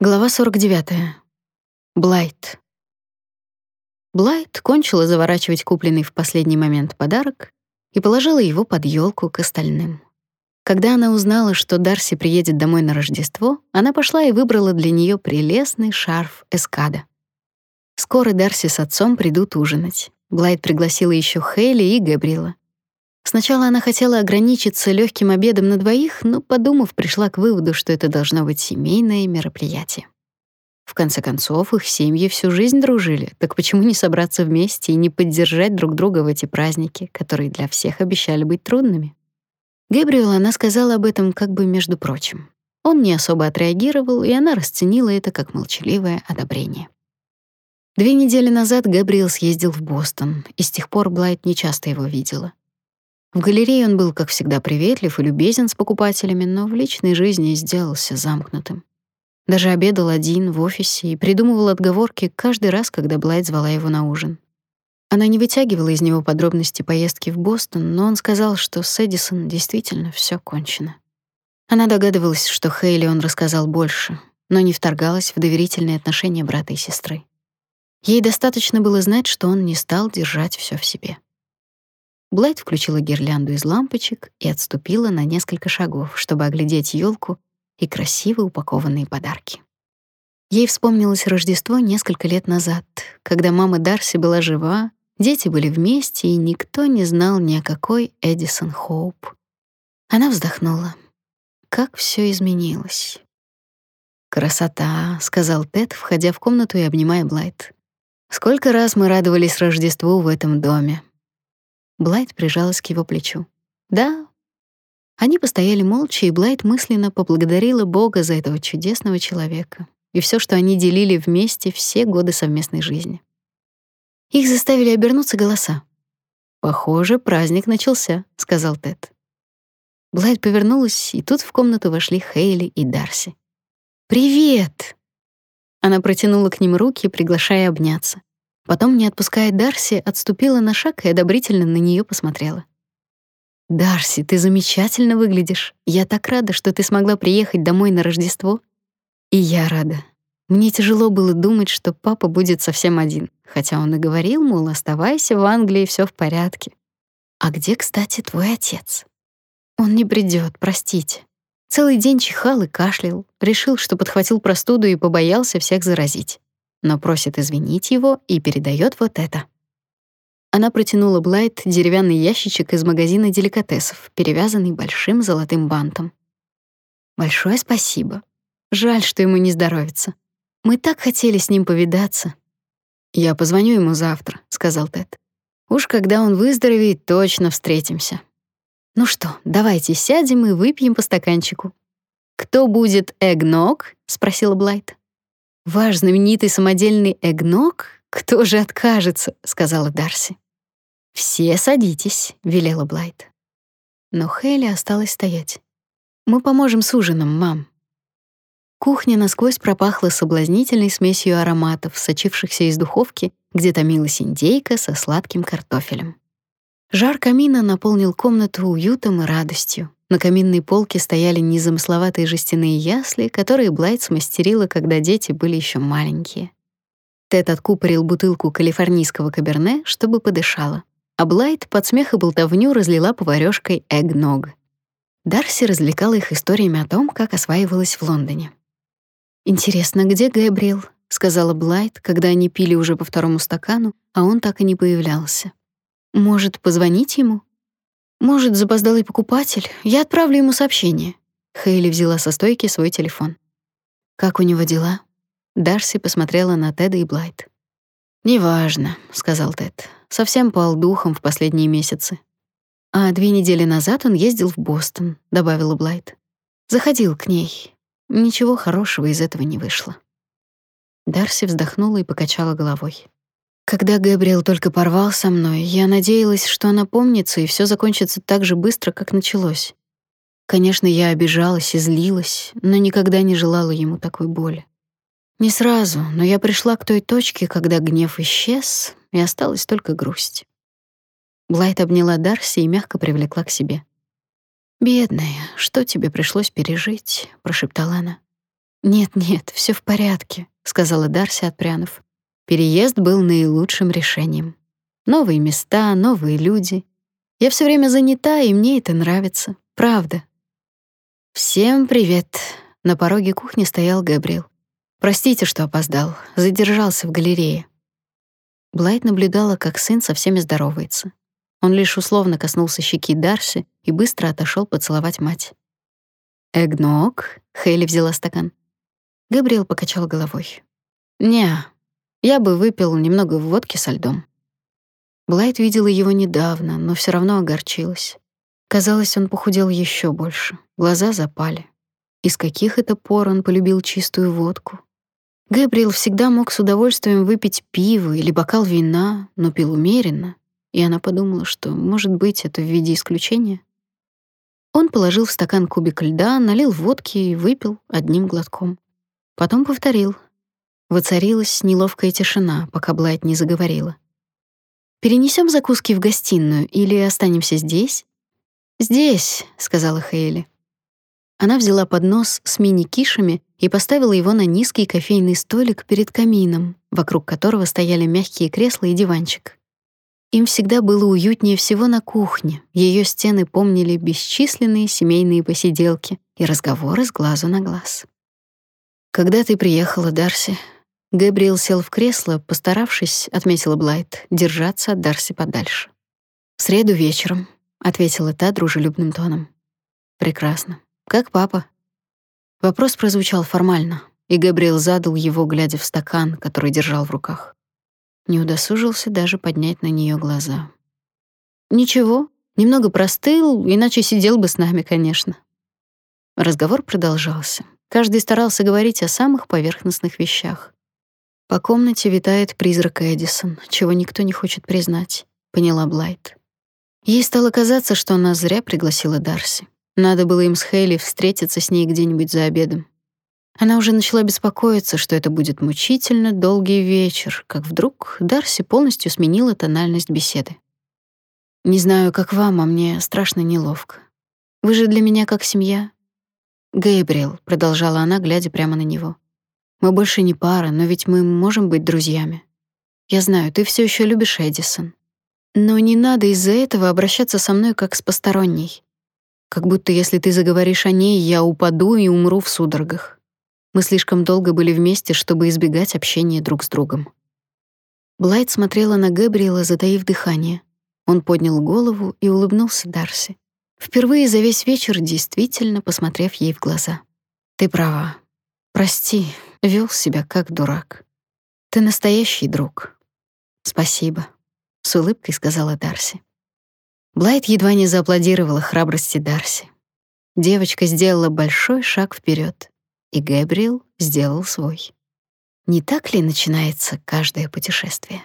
Глава 49. Блайт. Блайт кончила заворачивать купленный в последний момент подарок и положила его под елку к остальным. Когда она узнала, что Дарси приедет домой на Рождество, она пошла и выбрала для нее прелестный шарф эскада. Скоро Дарси с отцом придут ужинать. Блайт пригласила еще Хейли и Габриэла. Сначала она хотела ограничиться легким обедом на двоих, но, подумав, пришла к выводу, что это должно быть семейное мероприятие. В конце концов, их семьи всю жизнь дружили, так почему не собраться вместе и не поддержать друг друга в эти праздники, которые для всех обещали быть трудными? Гэбриэлу она сказала об этом как бы между прочим. Он не особо отреагировал, и она расценила это как молчаливое одобрение. Две недели назад Габриэл съездил в Бостон, и с тех пор Блайт нечасто его видела. В галерее он был, как всегда, приветлив и любезен с покупателями, но в личной жизни сделался замкнутым. Даже обедал один в офисе и придумывал отговорки каждый раз, когда Блайт звала его на ужин. Она не вытягивала из него подробности поездки в Бостон, но он сказал, что с Эдисон действительно все кончено. Она догадывалась, что Хейли он рассказал больше, но не вторгалась в доверительные отношения брата и сестры. Ей достаточно было знать, что он не стал держать все в себе. Блайт включила гирлянду из лампочек и отступила на несколько шагов, чтобы оглядеть елку и красиво упакованные подарки. Ей вспомнилось Рождество несколько лет назад, когда мама Дарси была жива, дети были вместе, и никто не знал ни о какой Эдисон Хоуп. Она вздохнула. Как все изменилось. «Красота», — сказал Тед, входя в комнату и обнимая Блайт. «Сколько раз мы радовались Рождеству в этом доме. Блайт прижалась к его плечу. «Да». Они постояли молча, и Блайт мысленно поблагодарила Бога за этого чудесного человека и все, что они делили вместе все годы совместной жизни. Их заставили обернуться голоса. «Похоже, праздник начался», — сказал Тед. Блайт повернулась, и тут в комнату вошли Хейли и Дарси. «Привет!» Она протянула к ним руки, приглашая обняться. Потом, не отпуская Дарси, отступила на шаг и одобрительно на нее посмотрела. «Дарси, ты замечательно выглядишь. Я так рада, что ты смогла приехать домой на Рождество». «И я рада. Мне тяжело было думать, что папа будет совсем один, хотя он и говорил, мол, оставайся в Англии, все в порядке. А где, кстати, твой отец? Он не придет, простите. Целый день чихал и кашлял, решил, что подхватил простуду и побоялся всех заразить но просит извинить его и передает вот это. Она протянула Блайт деревянный ящичек из магазина деликатесов, перевязанный большим золотым бантом. Большое спасибо. Жаль, что ему не здоровится. Мы так хотели с ним повидаться. Я позвоню ему завтра, сказал Тед. Уж когда он выздоровеет, точно встретимся. Ну что, давайте сядем и выпьем по стаканчику. Кто будет эгног? спросила Блайт. Ваш знаменитый самодельный эгног? Кто же откажется, сказала Дарси. Все садитесь, велела Блайт. Но Хейли осталась стоять. Мы поможем с ужином, мам. Кухня насквозь пропахла соблазнительной смесью ароматов, сочившихся из духовки, где томилась индейка со сладким картофелем. Жар камина наполнил комнату уютом и радостью. На каминной полке стояли незамысловатые жестяные ясли, которые Блайт смастерила, когда дети были еще маленькие. Тед откупорил бутылку калифорнийского каберне, чтобы подышала, а Блайт под смех и болтовню разлила поварёшкой эгног. Дарси развлекала их историями о том, как осваивалась в Лондоне. «Интересно, где Гэбриэл?» — сказала Блайт, когда они пили уже по второму стакану, а он так и не появлялся. «Может, позвонить ему?» Может, запоздалый покупатель? Я отправлю ему сообщение. Хейли взяла со стойки свой телефон. Как у него дела? Дарси посмотрела на Теда и Блайт. «Неважно», — сказал Тед. «Совсем пал духом в последние месяцы». «А две недели назад он ездил в Бостон», — добавила Блайт. «Заходил к ней. Ничего хорошего из этого не вышло». Дарси вздохнула и покачала головой. Когда Гэбриэл только порвал со мной, я надеялась, что она помнится и все закончится так же быстро, как началось. Конечно, я обижалась и злилась, но никогда не желала ему такой боли. Не сразу, но я пришла к той точке, когда гнев исчез, и осталась только грусть. Блайт обняла Дарси и мягко привлекла к себе. «Бедная, что тебе пришлось пережить?» — прошептала она. «Нет-нет, все в порядке», — сказала Дарси, отпрянув. Переезд был наилучшим решением. Новые места, новые люди. Я все время занята, и мне это нравится. Правда. Всем привет. На пороге кухни стоял Габриэл. Простите, что опоздал. Задержался в галерее. Блайт наблюдала, как сын со всеми здоровается. Он лишь условно коснулся щеки Дарси и быстро отошел поцеловать мать. «Эгног?» — Хейли взяла стакан. Габриэл покачал головой. «Не, я бы выпил немного водки со льдом». Блайт видела его недавно, но все равно огорчилась. Казалось, он похудел еще больше, глаза запали. Из каких это пор он полюбил чистую водку? Габриэл всегда мог с удовольствием выпить пиво или бокал вина, но пил умеренно, и она подумала, что, может быть, это в виде исключения. Он положил в стакан кубик льда, налил водки и выпил одним глотком. Потом повторил. Воцарилась неловкая тишина, пока Блайт не заговорила. «Перенесем закуски в гостиную или останемся здесь?» «Здесь», — сказала Хейли. Она взяла поднос с мини-кишами и поставила его на низкий кофейный столик перед камином, вокруг которого стояли мягкие кресла и диванчик. Им всегда было уютнее всего на кухне. Ее стены помнили бесчисленные семейные посиделки и разговоры с глазу на глаз. Когда ты приехала, Дарси? Гэбриэл сел в кресло, постаравшись, отметила Блайт, держаться от Дарси подальше. В среду вечером, ответила та дружелюбным тоном. Прекрасно. Как папа? Вопрос прозвучал формально, и Габриэл задал его, глядя в стакан, который держал в руках. Не удосужился даже поднять на нее глаза. Ничего, немного простыл, иначе сидел бы с нами, конечно. Разговор продолжался. Каждый старался говорить о самых поверхностных вещах. По комнате витает призрак Эдисон, чего никто не хочет признать, поняла Блайт. Ей стало казаться, что она зря пригласила Дарси. Надо было им с Хейли встретиться с ней где-нибудь за обедом. Она уже начала беспокоиться, что это будет мучительно долгий вечер, как вдруг Дарси полностью сменила тональность беседы. «Не знаю, как вам, а мне страшно неловко. Вы же для меня как семья. Гэбриэл, продолжала она, глядя прямо на него. Мы больше не пара, но ведь мы можем быть друзьями. Я знаю, ты все еще любишь Эдисон. Но не надо из-за этого обращаться со мной как с посторонней. Как будто если ты заговоришь о ней, я упаду и умру в судорогах. Мы слишком долго были вместе, чтобы избегать общения друг с другом. Блайт смотрела на Гэбриэла, затаив дыхание. Он поднял голову и улыбнулся Дарси. Впервые за весь вечер действительно посмотрев ей в глаза. Ты права. Прости, вел себя как дурак. Ты настоящий друг. Спасибо, с улыбкой сказала Дарси. Блайт едва не зааплодировала храбрости Дарси. Девочка сделала большой шаг вперед, и Гэбриэл сделал свой. Не так ли начинается каждое путешествие?